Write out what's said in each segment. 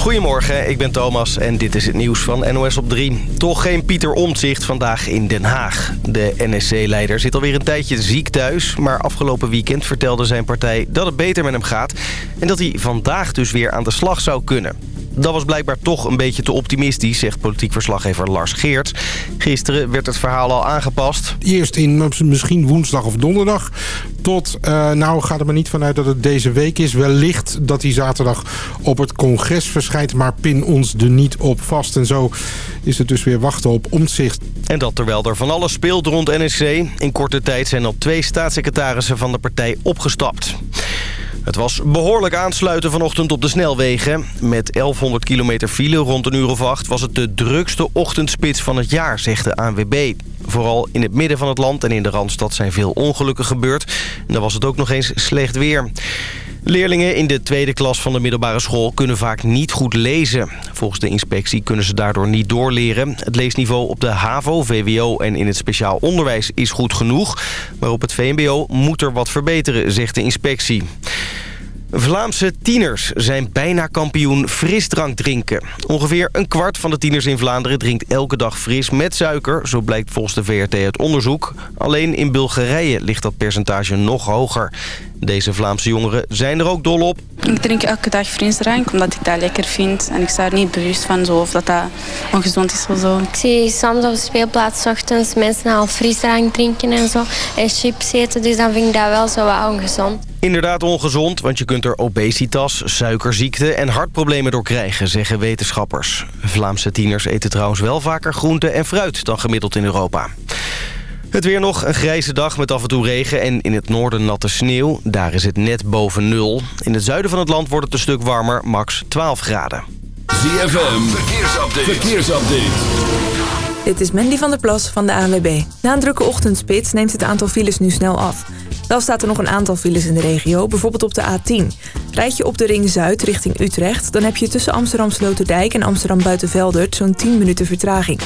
Goedemorgen, ik ben Thomas en dit is het nieuws van NOS op 3. Toch geen Pieter Omtzigt vandaag in Den Haag. De NSC-leider zit alweer een tijdje ziek thuis... maar afgelopen weekend vertelde zijn partij dat het beter met hem gaat... en dat hij vandaag dus weer aan de slag zou kunnen. Dat was blijkbaar toch een beetje te optimistisch, zegt politiek verslaggever Lars Geert. Gisteren werd het verhaal al aangepast. Eerst in misschien woensdag of donderdag. Tot, uh, nou gaat er maar niet vanuit dat het deze week is. Wellicht dat hij zaterdag op het congres verschijnt. Maar pin ons er niet op vast. En zo is het dus weer wachten op omzicht. En dat terwijl er van alles speelt rond NSC. In korte tijd zijn al twee staatssecretarissen van de partij opgestapt. Het was behoorlijk aansluiten vanochtend op de snelwegen. Met 1100 kilometer file rond een uur of acht... was het de drukste ochtendspits van het jaar, zegt de ANWB. Vooral in het midden van het land en in de Randstad zijn veel ongelukken gebeurd. En dan was het ook nog eens slecht weer. Leerlingen in de tweede klas van de middelbare school kunnen vaak niet goed lezen. Volgens de inspectie kunnen ze daardoor niet doorleren. Het leesniveau op de HAVO, VWO en in het speciaal onderwijs is goed genoeg. Maar op het VMBO moet er wat verbeteren, zegt de inspectie. Vlaamse tieners zijn bijna kampioen frisdrank drinken. Ongeveer een kwart van de tieners in Vlaanderen drinkt elke dag fris met suiker. Zo blijkt volgens de VRT uit onderzoek. Alleen in Bulgarije ligt dat percentage nog hoger. Deze Vlaamse jongeren zijn er ook dol op. Ik drink elke dag frisdrank omdat ik dat lekker vind. En ik sta er niet bewust van zo, of dat dat ongezond is of zo. Ik zie soms op de speelplaats ochtends mensen al frisdrank drinken en zo. En chips eten, dus dan vind ik dat wel zo wat ongezond. Inderdaad ongezond, want je kunt er obesitas, suikerziekte en hartproblemen door krijgen, zeggen wetenschappers. Vlaamse tieners eten trouwens wel vaker groente en fruit dan gemiddeld in Europa. Het weer nog, een grijze dag met af en toe regen en in het noorden natte sneeuw. Daar is het net boven nul. In het zuiden van het land wordt het een stuk warmer, max 12 graden. ZFM, verkeersupdate. verkeersupdate. Dit is Mandy van der Plas van de ANWB. Na een drukke ochtendspits neemt het aantal files nu snel af. Wel staat er nog een aantal files in de regio, bijvoorbeeld op de A10. Rijd je op de Ring Zuid richting Utrecht... dan heb je tussen Amsterdam Sloterdijk en Amsterdam Buitenveldert... zo'n 10 minuten vertraging.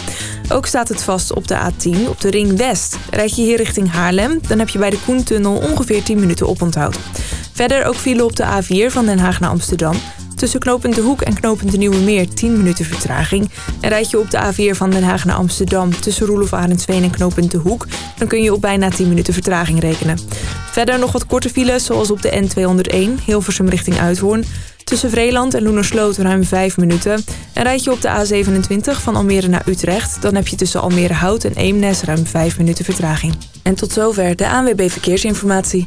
Ook staat het vast op de A10 op de Ring West. Rijd je hier richting Haarlem, dan heb je bij de Koentunnel ongeveer 10 minuten oponthoud. Verder ook file op de A4 van Den Haag naar Amsterdam... Tussen knooppunt De Hoek en knooppunt De Nieuwe Meer 10 minuten vertraging. En rijd je op de A4 van Den Haag naar Amsterdam tussen Roelof Arendsveen en knooppunt De Hoek... dan kun je op bijna 10 minuten vertraging rekenen. Verder nog wat korte files zoals op de N201 Hilversum richting Uithoorn... Tussen Vreeland en Loenersloot ruim 5 minuten. En rijd je op de A27 van Almere naar Utrecht... dan heb je tussen Almere Hout en Eemnes ruim 5 minuten vertraging. En tot zover de ANWB Verkeersinformatie.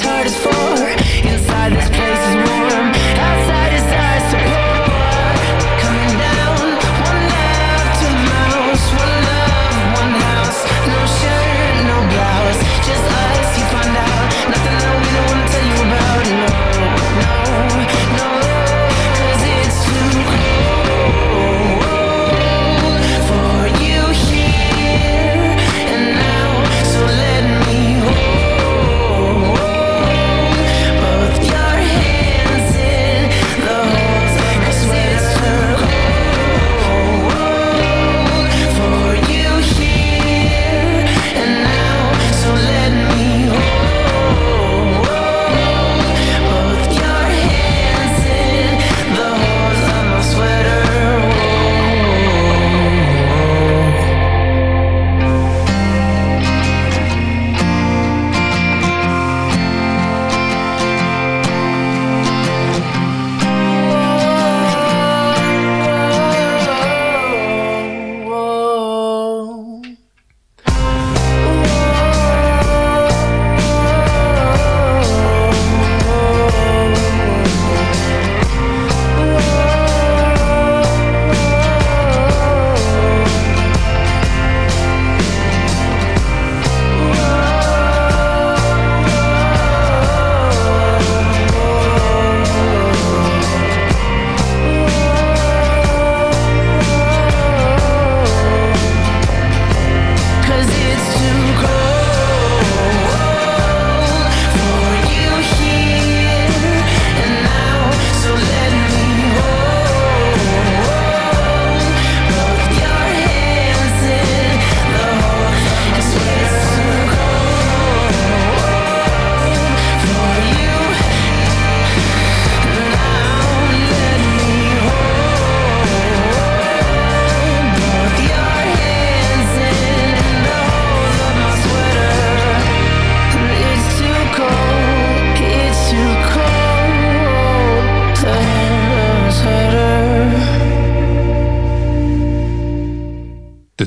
heart is for. Inside this place is where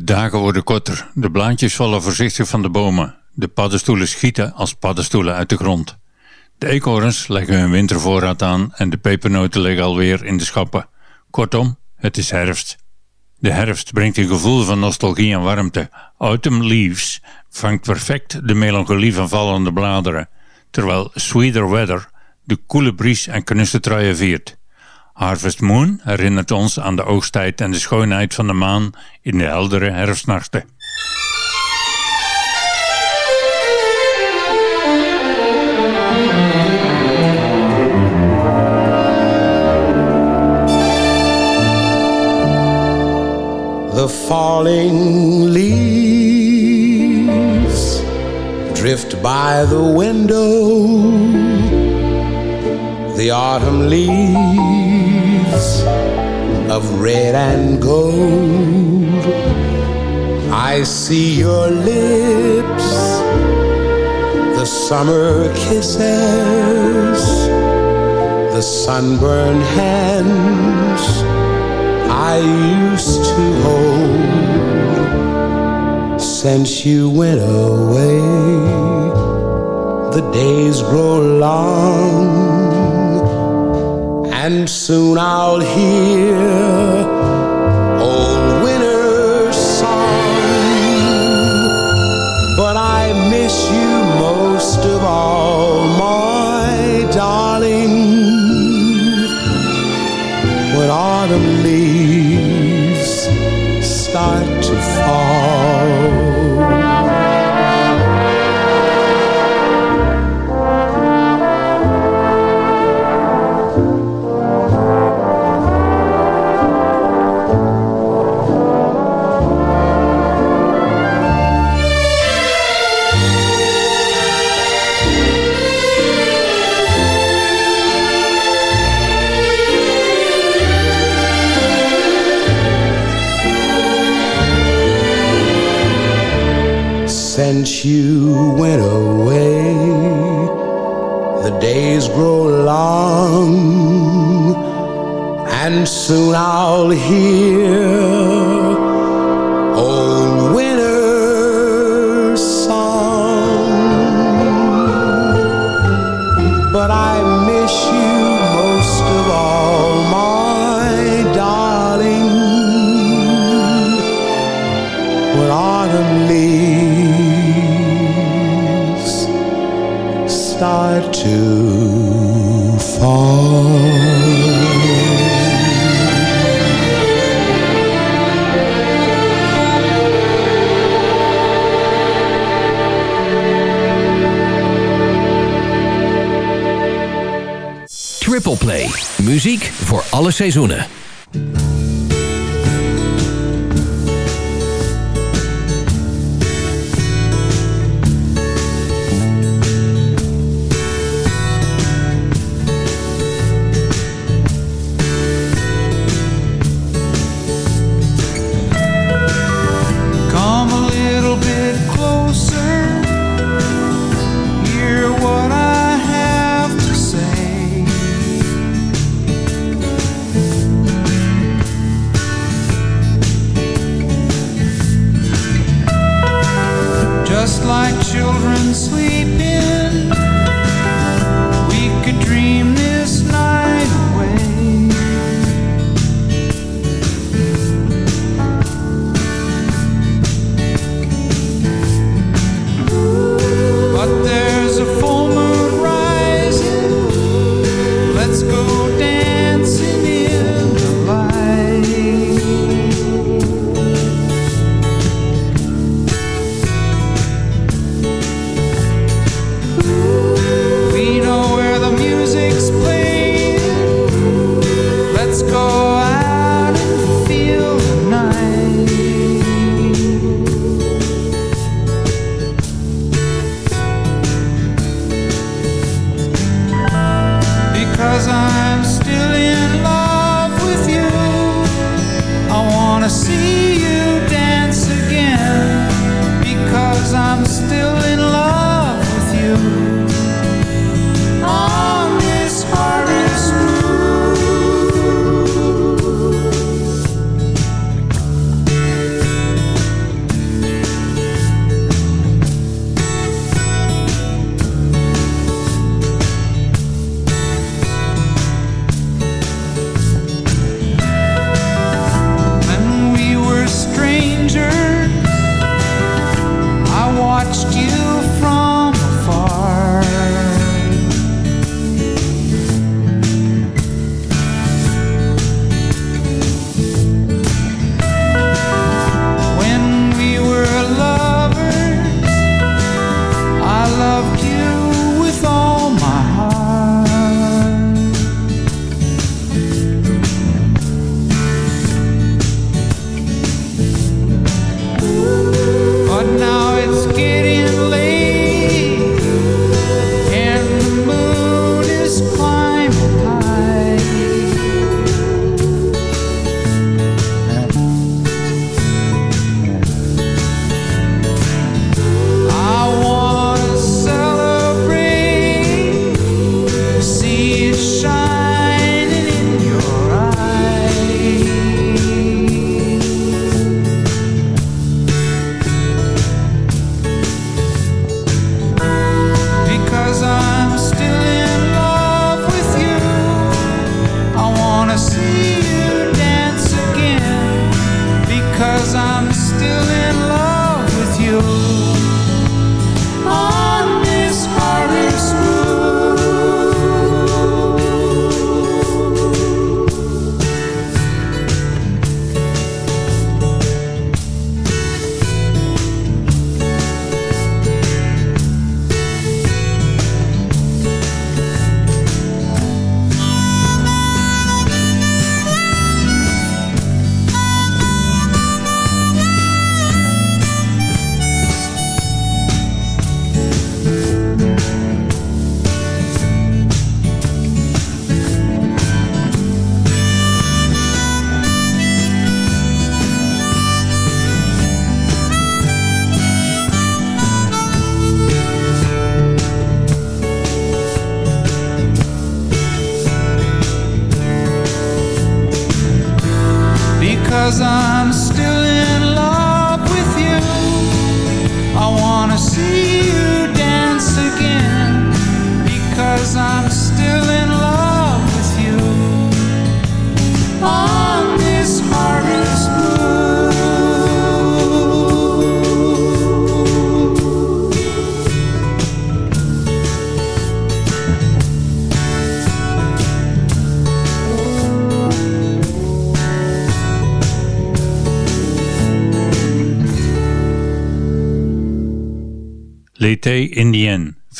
dagen worden korter, de blaadjes vallen voorzichtig van de bomen. De paddenstoelen schieten als paddenstoelen uit de grond. De eekhoorns leggen hun wintervoorraad aan en de pepernoten liggen alweer in de schappen. Kortom, het is herfst. De herfst brengt een gevoel van nostalgie en warmte. Autumn Leaves vangt perfect de melancholie van vallende bladeren, terwijl Sweeter Weather de koele bries en knusse truien viert. Harvest Moon herinnert ons aan de oogsttijd en de schoonheid van de maan in de heldere herfstnachten. The falling leaves drift by the window. The autumn leaves of red and gold. I see your lips, the summer kisses, the sunburned hands I used to hold. Since you went away, the days grow long, and soon I'll hear old and soon I'll hear Muziek voor alle seizoenen.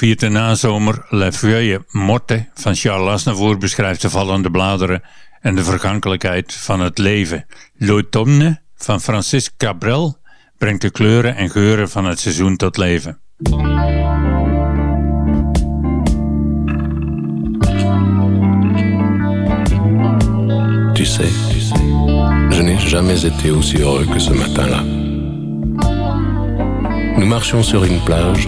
Viert de nazomer La Feuille Morte van Charles Aznavour beschrijft de vallende bladeren en de vergankelijkheid van het leven. L'automne van Francis Cabrel brengt de kleuren en geuren van het seizoen tot leven. Tu sais, je n'ai jamais été aussi heureux que ce matin-là. Nous marchions sur une plage,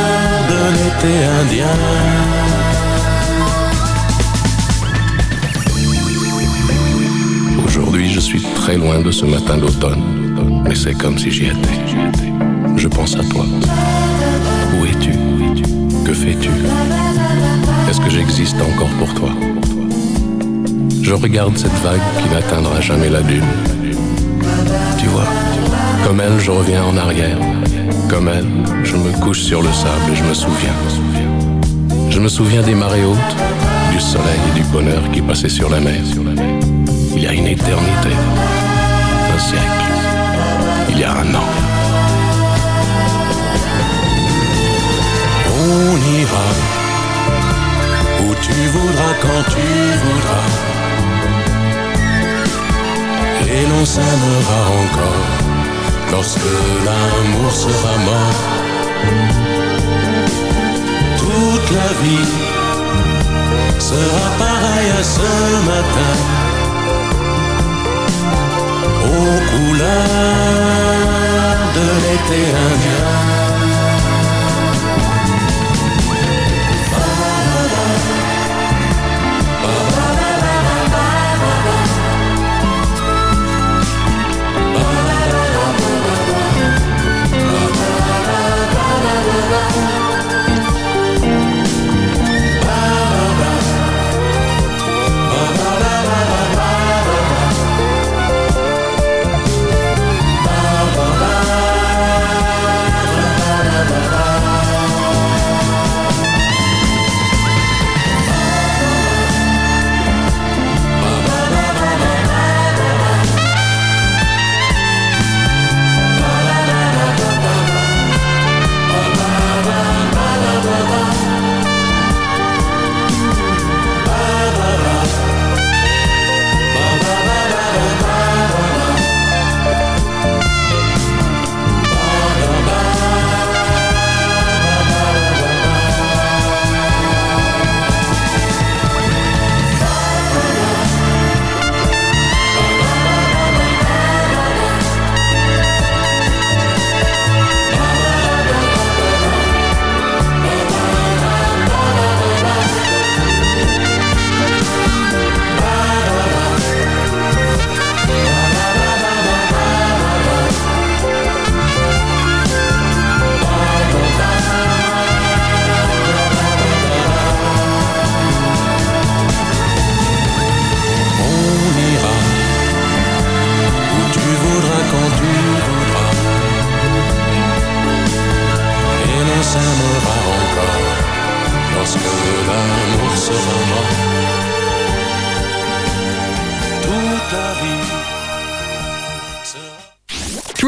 indien. Aujourd'hui, je suis très loin de ce matin d'automne, mais c'est comme si j'y étais. Je pense à toi. Où es-tu? Que fais-tu? Est-ce que j'existe encore pour toi? Je regarde cette vague qui n'atteindra jamais la dune. Tu vois, comme elle, je reviens en arrière. Comme elle, je me couche sur le sable et je me souviens. Je me souviens des marées hautes, du soleil et du bonheur qui passaient sur la mer. Il y a une éternité, un siècle, il y a un an. On ira où tu voudras quand tu voudras et l'on s'aimera encore lorsque l'amour sera mort. Toute la vie sera pareille à ce matin aux couleurs de l'été indien.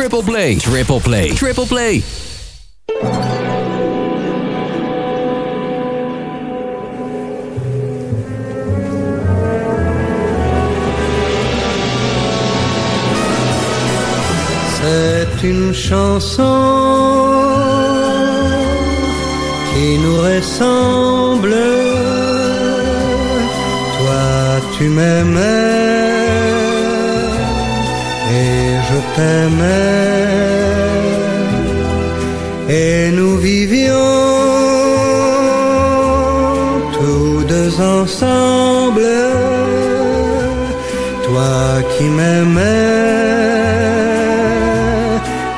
Triple play, triple play, triple play. C'est une chanson qui nous ressemble. Toi, tu m'aimais t'aimais. Et nous vivions tous deux ensemble. Toi qui m'aimais,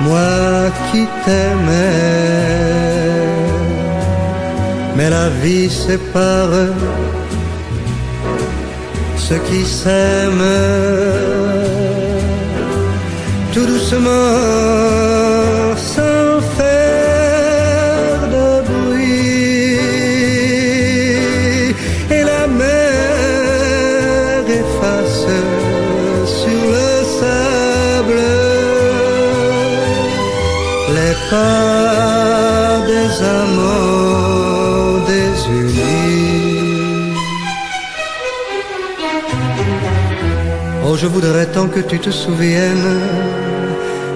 moi qui t'aimais. Mais la vie sépare ceux qui s'aiment sans faire de bruit et la mer efface sur le sable les pas des amants désunis. Oh, je voudrais tant que tu te souviennes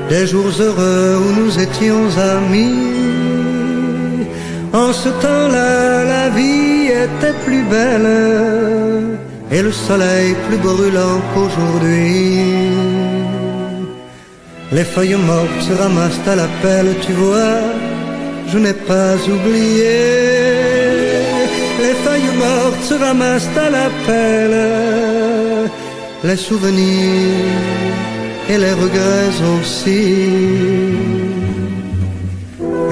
des jours heureux où nous étions amis. En ce temps-là, la vie était plus belle et le soleil plus brûlant qu'aujourd'hui. Les feuilles mortes se ramassent à la pelle, tu vois, je n'ai pas oublié. Les feuilles mortes se ramassent à la pelle, les souvenirs et les regrets aussi.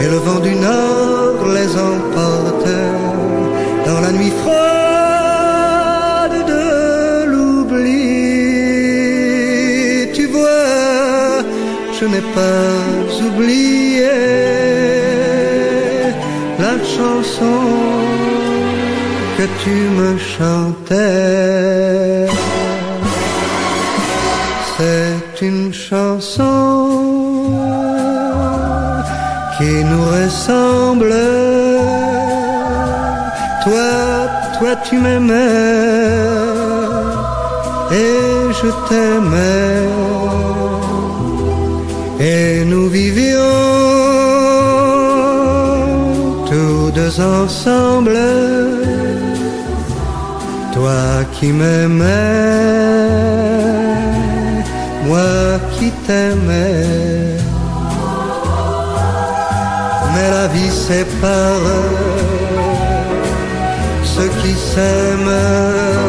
Et le vent du nord les emporte dans la nuit froide de l'oubli. Tu vois, je n'ai pas oublié la chanson que tu me chantais. Chanson qui nous ressemble. Toi, toi tu m'aimais et je t'aimais. Et nous vivions tous deux ensemble. Toi qui m'aimais, moi qui t'aimais. Mais la vie sépare ceux qui s'aiment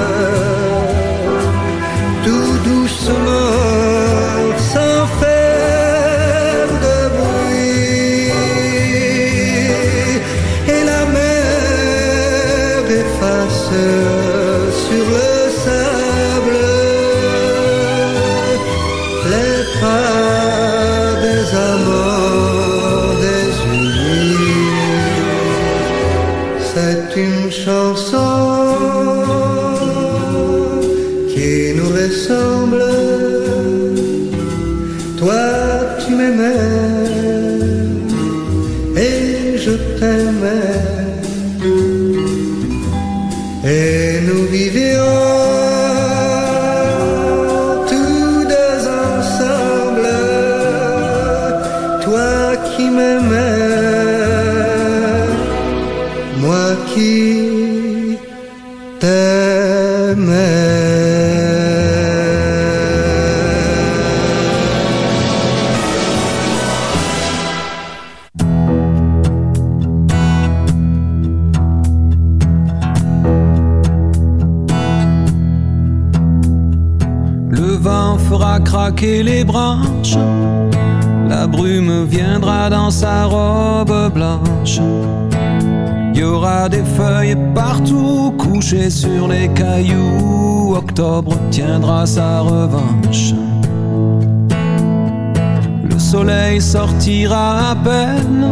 sortira à peine.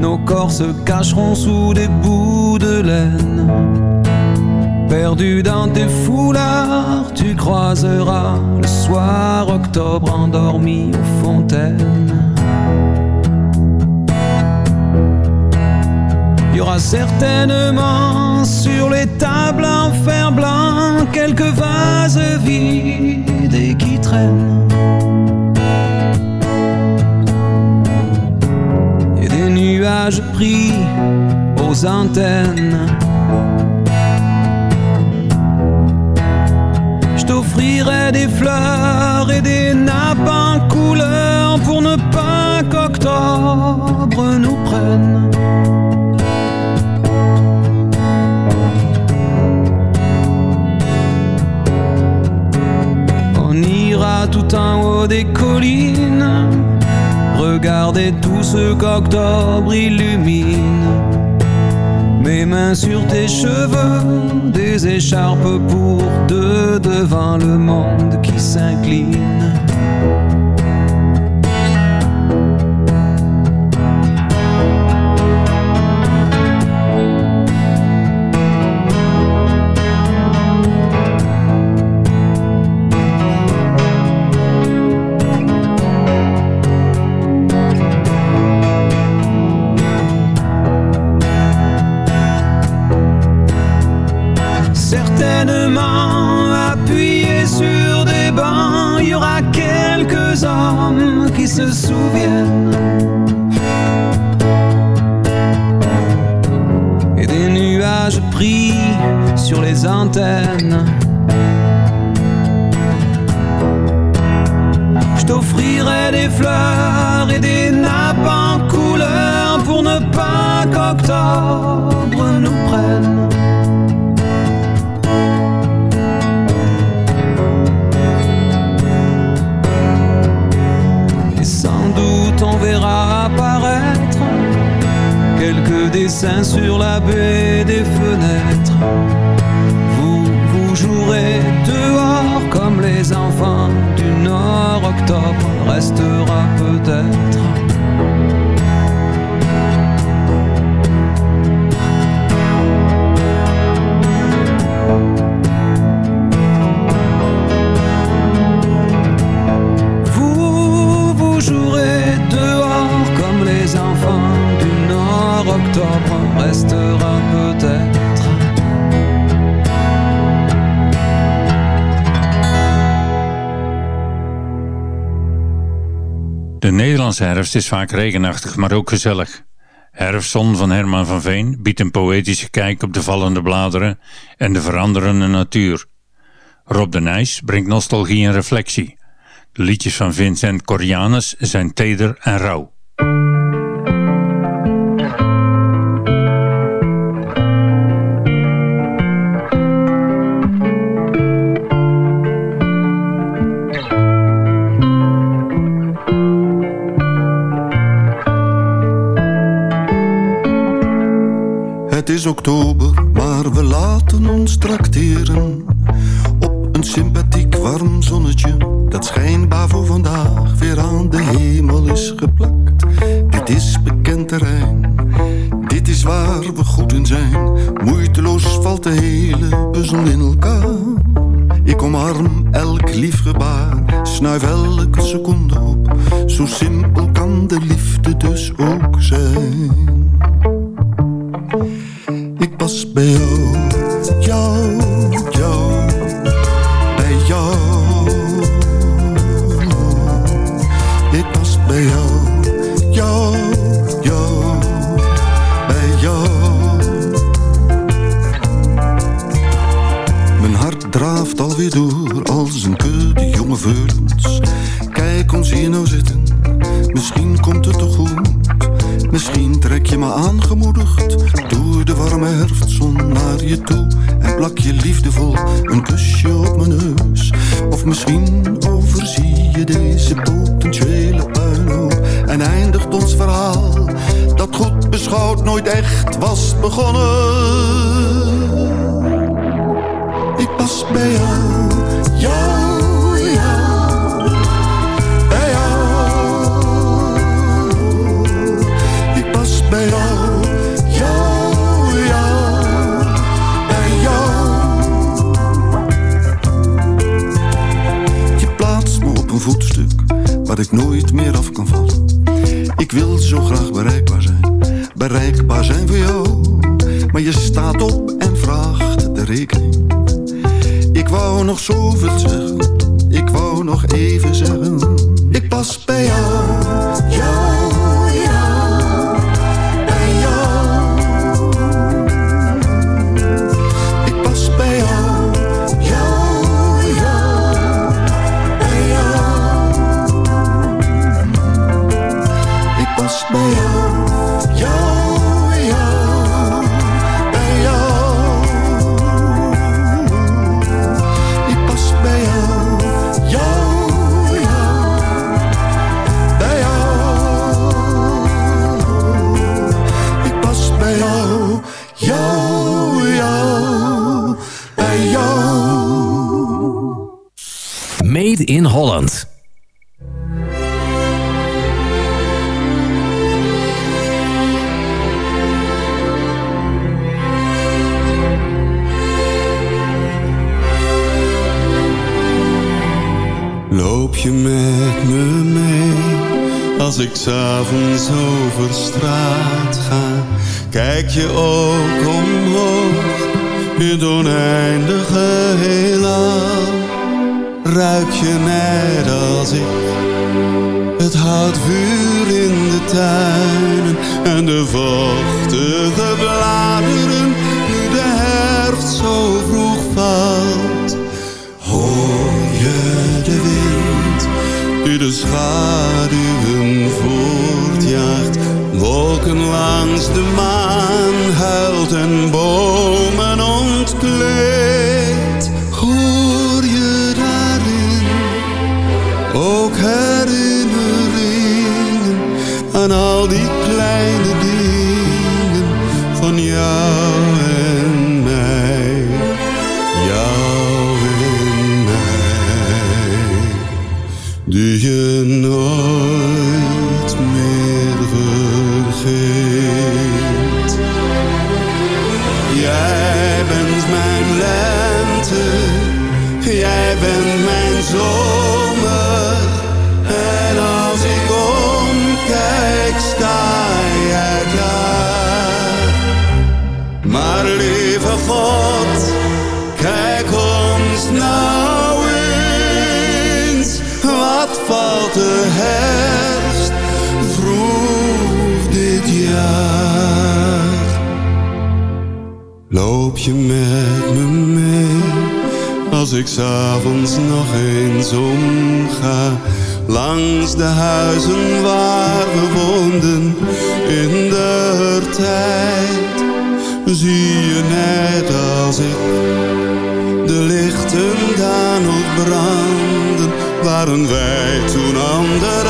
Nos corps se cacheront sous des bouts de laine. Perdu dans tes foulards, tu croiseras le soir octobre endormi aux fontaines. Il y aura certainement sur les tables en fer blanc quelques vases vides et qui traînent. Nuages pris aux antennes. Je t'offrirai des fleurs et des nappes en couleur pour ne pas qu'octobre nous prenne. On ira tout en haut des collines, regarder tout ce qu'octobre illumine. Mes mains sur tes cheveux, des écharpes pour deux devant le monde qui s'incline. Nederlandse herfst is vaak regenachtig, maar ook gezellig. Herfstzon van Herman van Veen biedt een poëtische kijk op de vallende bladeren en de veranderende natuur. Rob de Nijs brengt nostalgie en reflectie. De liedjes van Vincent Corianus zijn teder en rauw. Het is oktober, maar we laten ons trakteren op een sympathiek warm zonnetje dat schijnbaar voor vandaag weer aan de hemel is geplakt. Dit is bekend terrein, dit is waar we goed in zijn. Moeiteloos valt de hele puzzel in elkaar. Ik omarm elk lief gebaar, snuif elke seconde op. Zo simpel kan de liefde dus ook zijn. house warme herfstzon naar je toe en plak je liefdevol een kusje op mijn neus. Of misschien overzie je deze potentiële puinhoop en eindigt ons verhaal dat goed beschouwd nooit echt was begonnen. Ik pas bij jou, jou, waar ik nooit meer af kan vallen. Ik wil zo graag bereikbaar zijn, bereikbaar zijn voor jou. Maar je staat op en vraagt de rekening. Ik wou nog zoveel zeggen, ik wou nog even zeggen. Ik pas bij jou. Loop je met me mee als ik s'avonds over straat ga? Kijk je ook omhoog in het oneindige heelal? Ruik je net als ik het houtvuur in de tuinen en de vochtige bladeren de schaduwen voortjaagt? Wolken langs de maan huilt en bomen als ik s'avonds nog eens omga langs de huizen waar we woonden in de tijd? Zie je net als ik de lichten daar nog branden? Waren wij toen anderen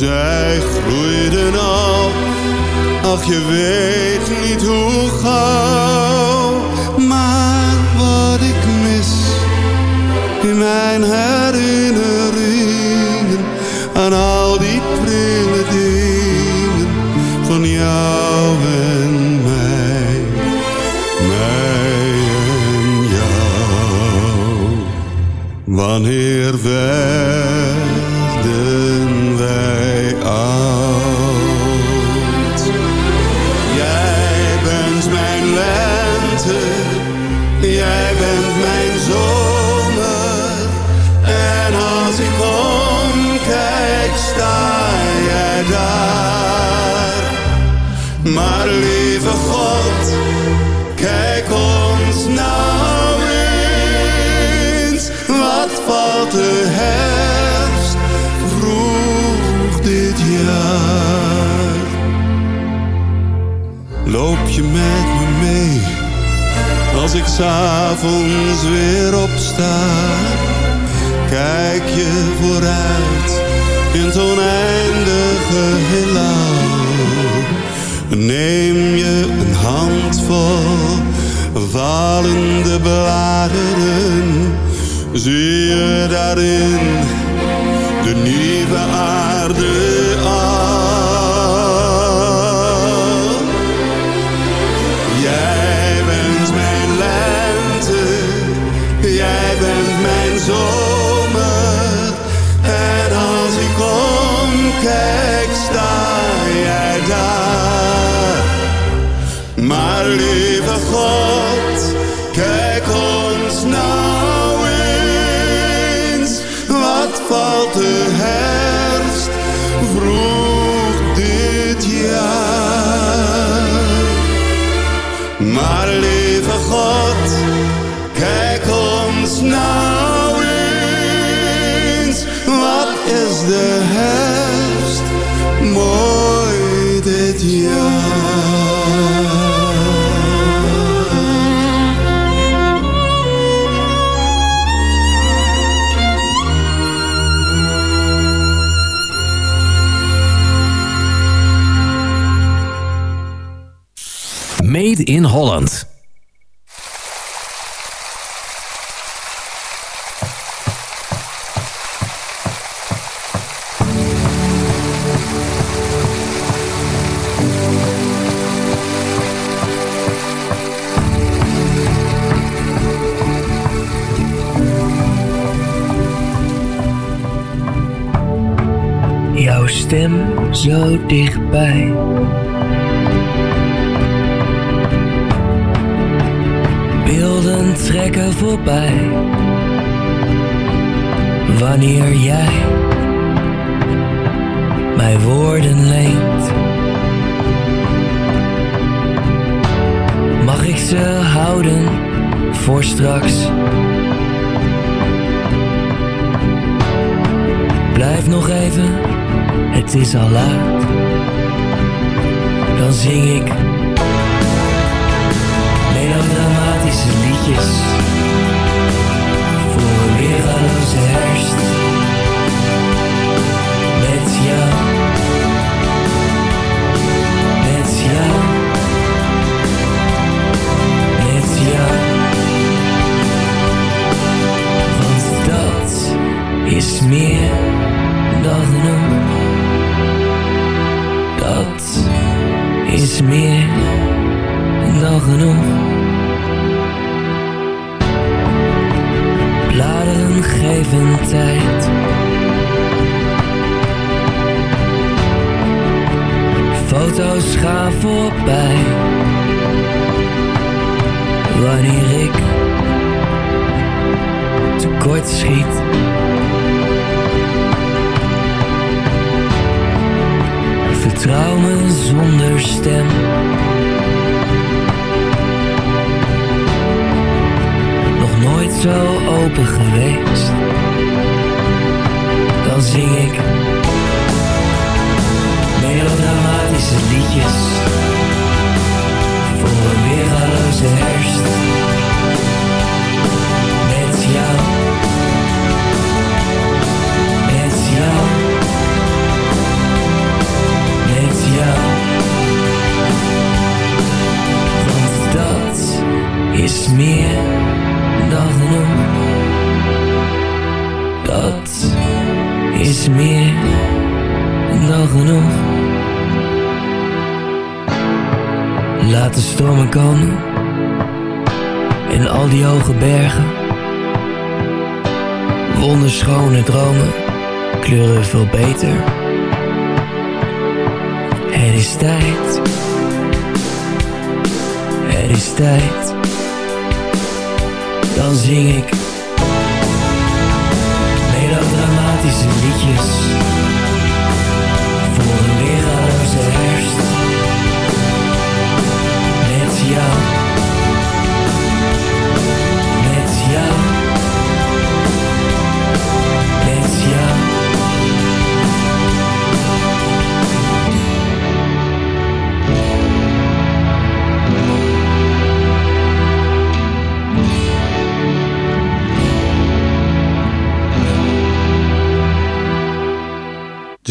Zij groeiden op, ach je weet s'avonds weer opsta? Kijk je vooruit in het oneindige heelal? Neem je een handvol valende bladeren, zie je daarin de nieuwe aarde zo dichtbij. Beelden trekken voorbij. Wanneer jij mij woorden leent, mag ik ze houden voor straks. Blijf nog even, het is al laat. Dan zing ik melodramatische liedjes voor een weergaloze herfst. Met jou, met jou, met jou. Want dat is meer dan. Is meer dan genoeg. Bladeren geven tijd. Foto's gaan voorbij. Wanneer ik tekort schiet. Vertrouw me zonder stem. Nog nooit zo open geweest. Dan zing ik melodramatische liedjes voor een weergaloze herfst. Is meer dan genoeg. Dat is meer dan genoeg. Laat de stormen komen in al die hoge bergen. Wonderschone dromen kleuren veel beter. Het is tijd. Het is tijd. Dan zing ik melodramatische liedjes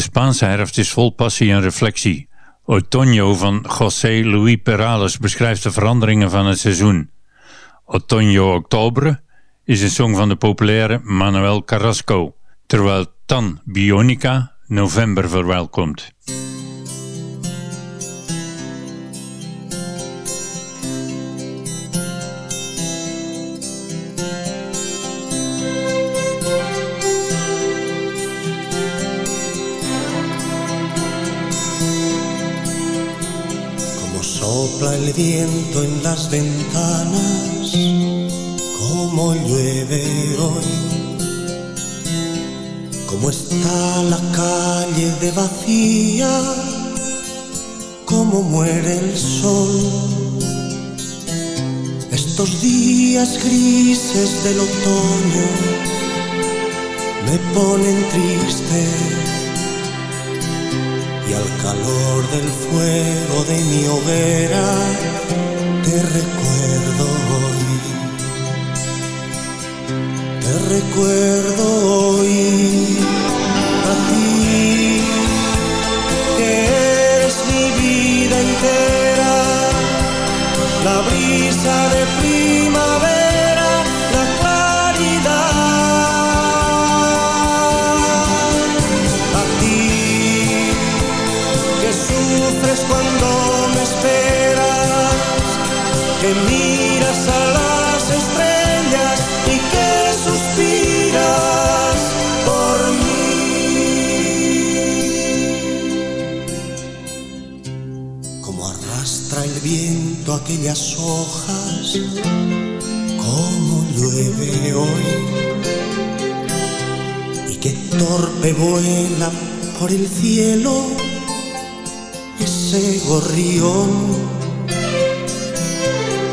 Spaanse herfst is vol passie en reflectie. Otoño van José Luis Perales beschrijft de veranderingen van het seizoen. Otoño Octobre is een song van de populaire Manuel Carrasco, terwijl Tan Bionica november verwelkomt. Sopla el viento en las ventanas, como llueve hoy. Como está la calle de vacía, como muere el sol. Estos días grises del otoño me ponen triste y al calor del fuego de mi hoguera te recuerdo hoy. Te recuerdo hoy a ti, que eres mi vida aquellas hojas, como llueve hoy, y que torpe vuela por el cielo ese gorrión.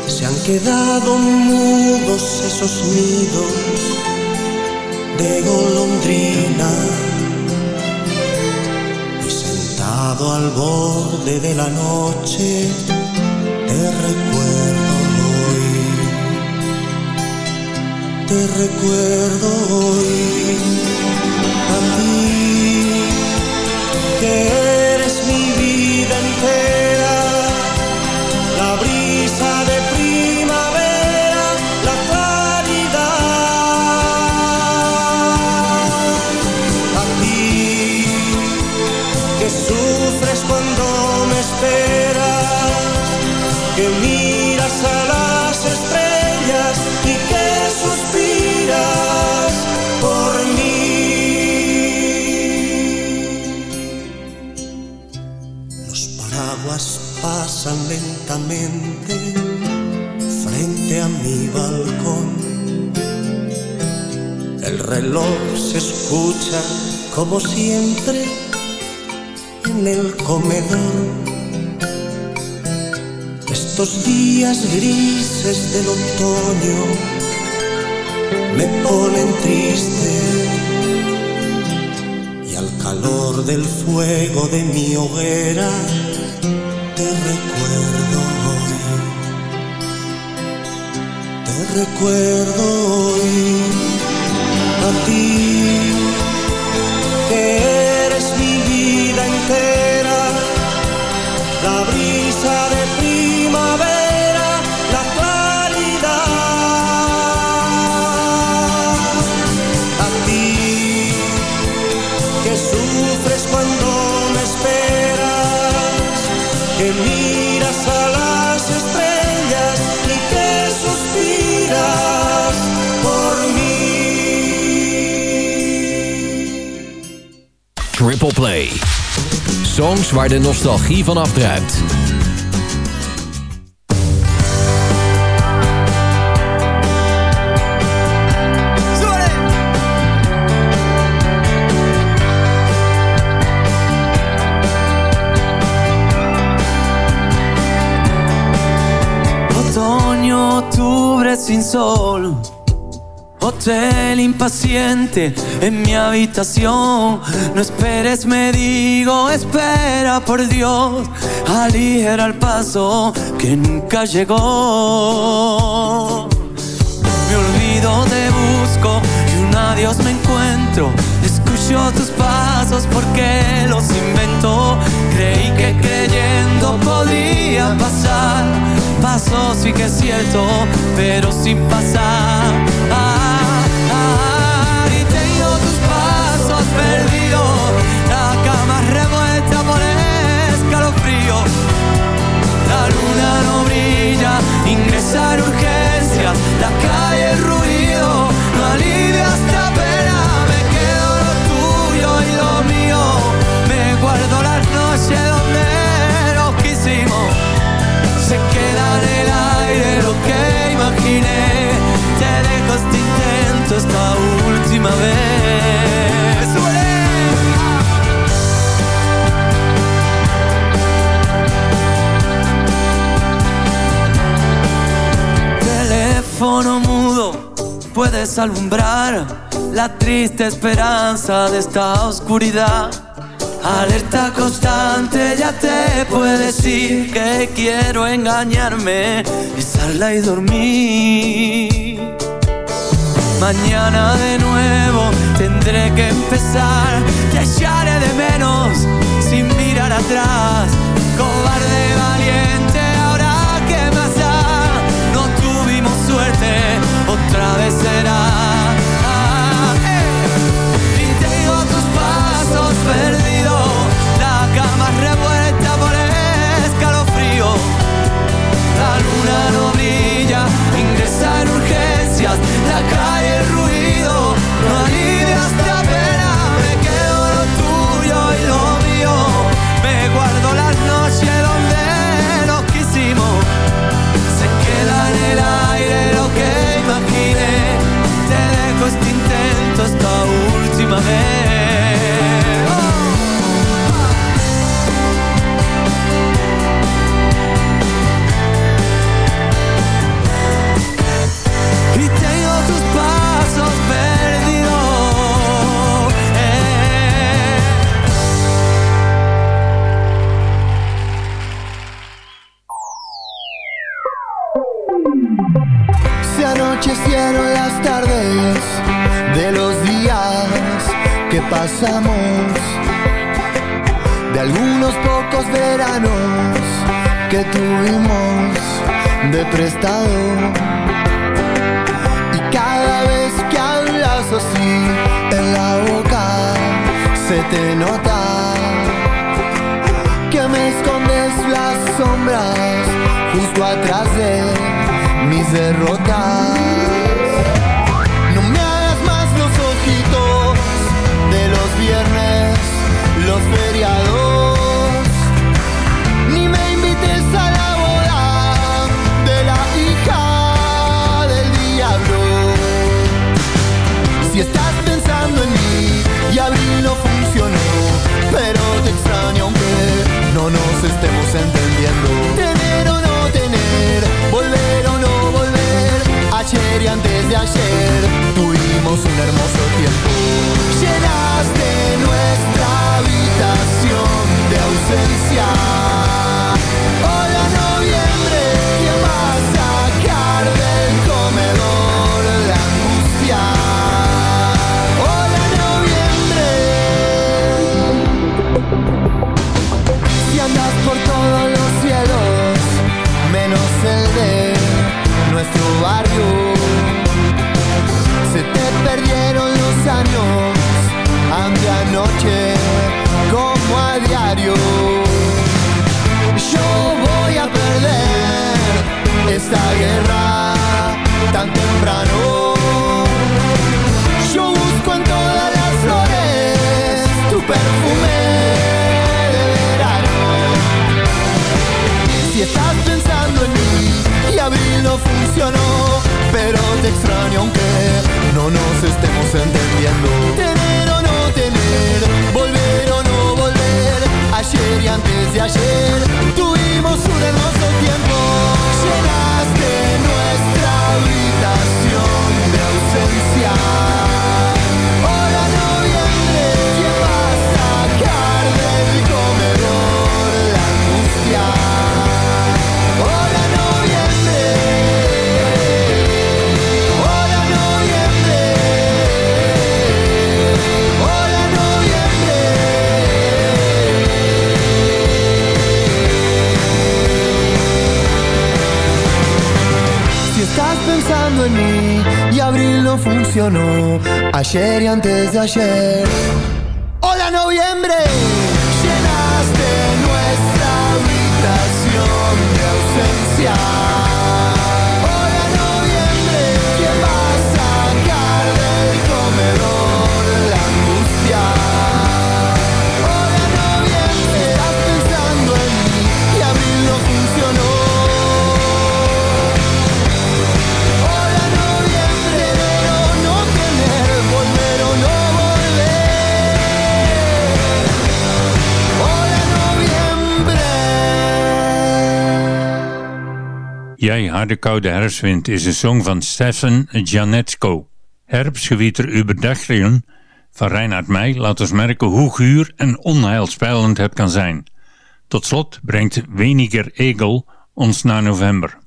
Se han quedado mudos esos nidos de golondrina. Y sentado al borde de la noche te recuerdo hoy como siempre en el comedor. Estos días grises del otoño me ponen triste y al calor del fuego de mi hoguera te recuerdo hoy, te recuerdo hoy. A ti Triple Play. Songs waar de nostalgie van afdruipt. Otoño, octubre sin sol. Hotel impaciente en mi habitación. No esperes, me digo, espera por Dios. Aligera el paso que nunca llegó. Me olvido, te busco y un adiós me encuentro. Escucho tus pasos porque los invento. Creí que creyendo podría pasar. Pasó, sí que es cierto, pero sin pasar. Revuelta por escalofrío. La luna no brilla, ingresar urgencias, la calle es ruido, no alivia esta pena, me quedo lo tuyo y lo mío, me guardo las noches donde nos quisimos, se queda en el aire lo que imaginé, te dejo este intento esta última vez. Teléfono mudo puedes alumbrar la triste esperanza de esta oscuridad. Alerta constante, ya te puedo decir que quiero engañarme, besarla y dormir. Mañana de nuevo tendré que empezar, te echaré de menos sin mirar atrás. Cobarde valiente, otra será. antes de ayer. Hola noviembre, llenaste nuestra habitación de ausencia. Jij harde koude herfstwind is een song van Stefan Janetsko. Herbstgewieter über van Reinhard Meij laat ons merken hoe guur en onheilspellend het kan zijn. Tot slot brengt Weniger Egel ons naar november.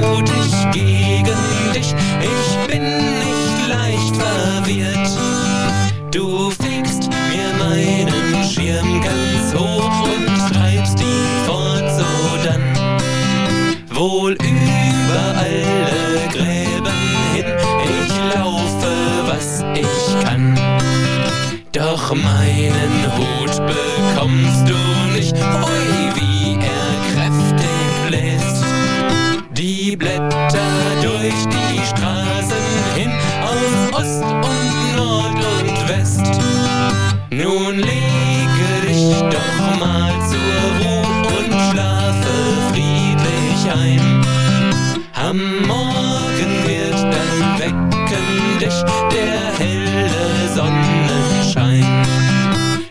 mutig gegen dich. Ich bin nicht leicht verwirrt. Du fegst mir meinen Schirm ganz hoch und treibst ihn fort sodann. Wohl über alle Gräben hin. Ich laufe, was ich kann. Doch meinen Hut bekommst du nicht. Ui, wie Nun lege dich doch mal zur Ruhe und schlafe friedlich ein. Am Morgen wird dann wecken dich der helle Sonnenschein.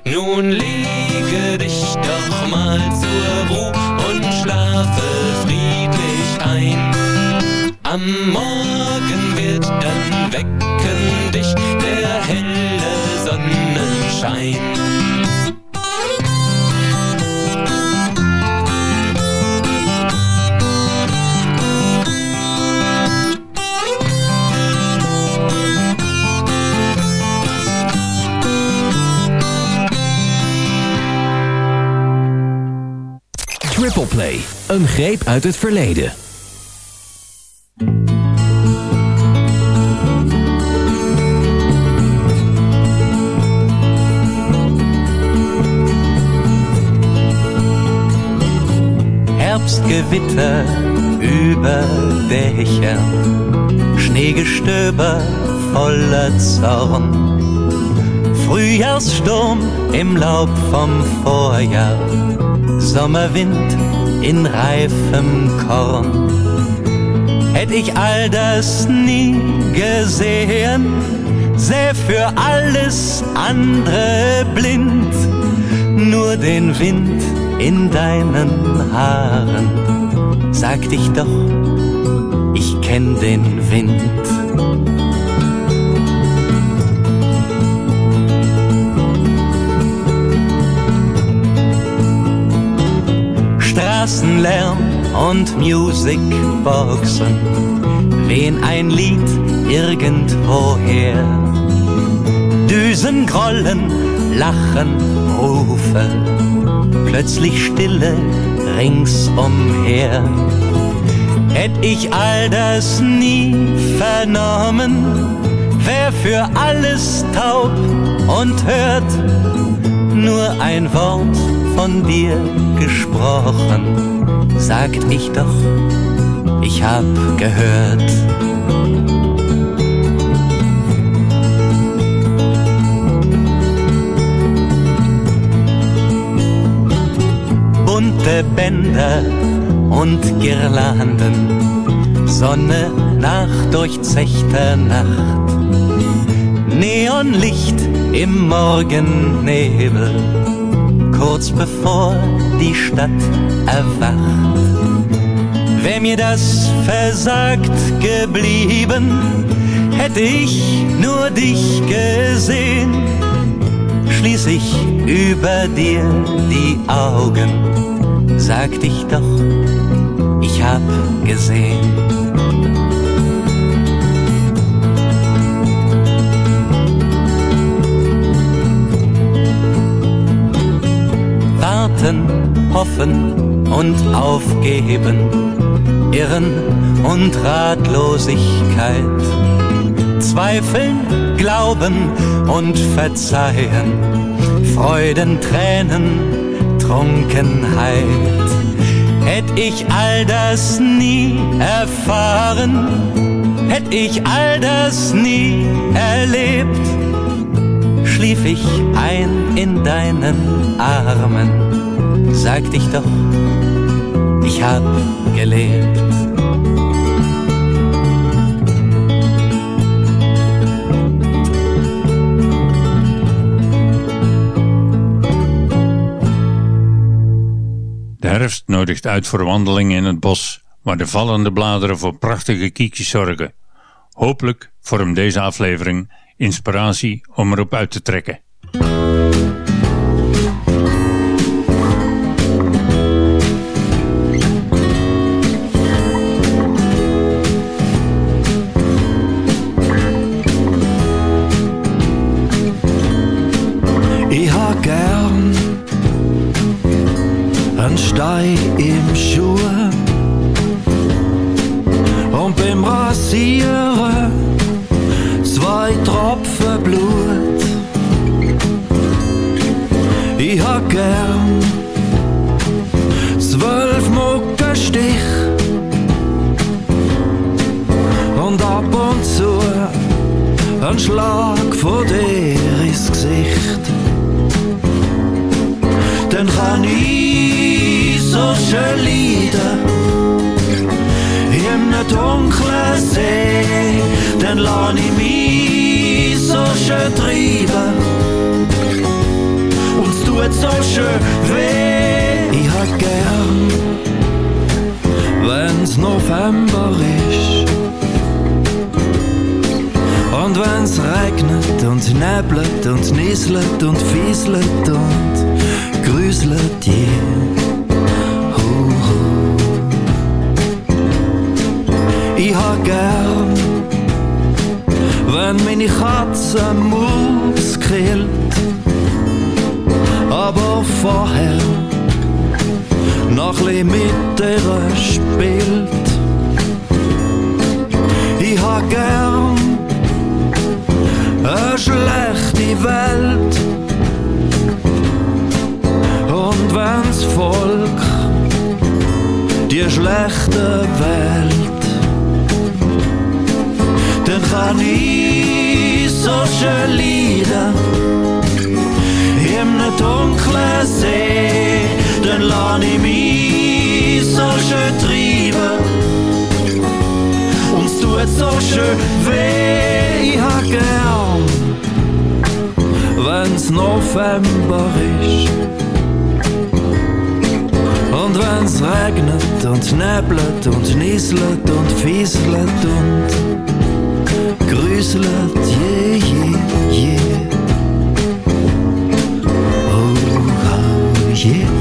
Nun lege dich doch mal zur Ruhe und schlafe friedlich ein. Am Morgen wird dann wecken dich der helle Sonnenschein. Greep uit het verleden. Herbstgewitter über Dächern, Schneegestöber voller Zorn, Frühjahrssturm im Laub vom Vorjahr, Sommerwind in reifem Korn. Hätt ich all das nie gesehen, säh für alles andere blind, nur den Wind in deinen Haaren. Sag dich doch, ich kenn den Wind. Straßenlärm und Musicboxen, wen ein Lied irgendwoher. Düsen grollen, lachen, Rufe, plötzlich Stille ringsumher. Hätt ich all das nie vernommen, wär für alles taub und hört nur ein Wort von dir gesprochen, sagt ich doch, ich hab gehört. bunte Bänder und Girlanden, Sonne nach durchzechter Nacht, Neonlicht im Morgennebel, kurz bevor die Stadt erwacht. Wär mir das versagt geblieben, hätte ich nur dich gesehen, schließ ich über dir die Augen, sag dich doch, ich hab gesehen. Warten, hoffen und aufgeben, Irren und Ratlosigkeit, Zweifeln, Glauben und Verzeihen, Freuden, Tränen, Trunkenheit. Hätt ich all das nie erfahren, hätt ich all das nie erlebt, schlief ich ein in deinen Armen, sag dich doch, ich hab gelebt. De herfst nodigt uit voor wandelingen in het bos, waar de vallende bladeren voor prachtige kiekjes zorgen. Hopelijk vormt deze aflevering inspiratie om erop uit te trekken. Wenn's November ist. Und wenn's regnet und nebelt und nieselt und fieselt und grüßelt je. Hu, hu. Ich hab gern, wenn meine Katze Mus killt. Aber vorher noch ein mit der spielt. Ich hab gern eine schlechte Welt. Und wenn's Volk die schlechte Welt, dann kann ich solche Lieder im dunklen See, ich mich solche treiben. Uns tut so schön weh, hab gern, wenn's November ist. Und wenn's regnet und nebelt und nieselt und fieselt und grüßelt, je, je, je. Oh, oh, yeah. Yeah,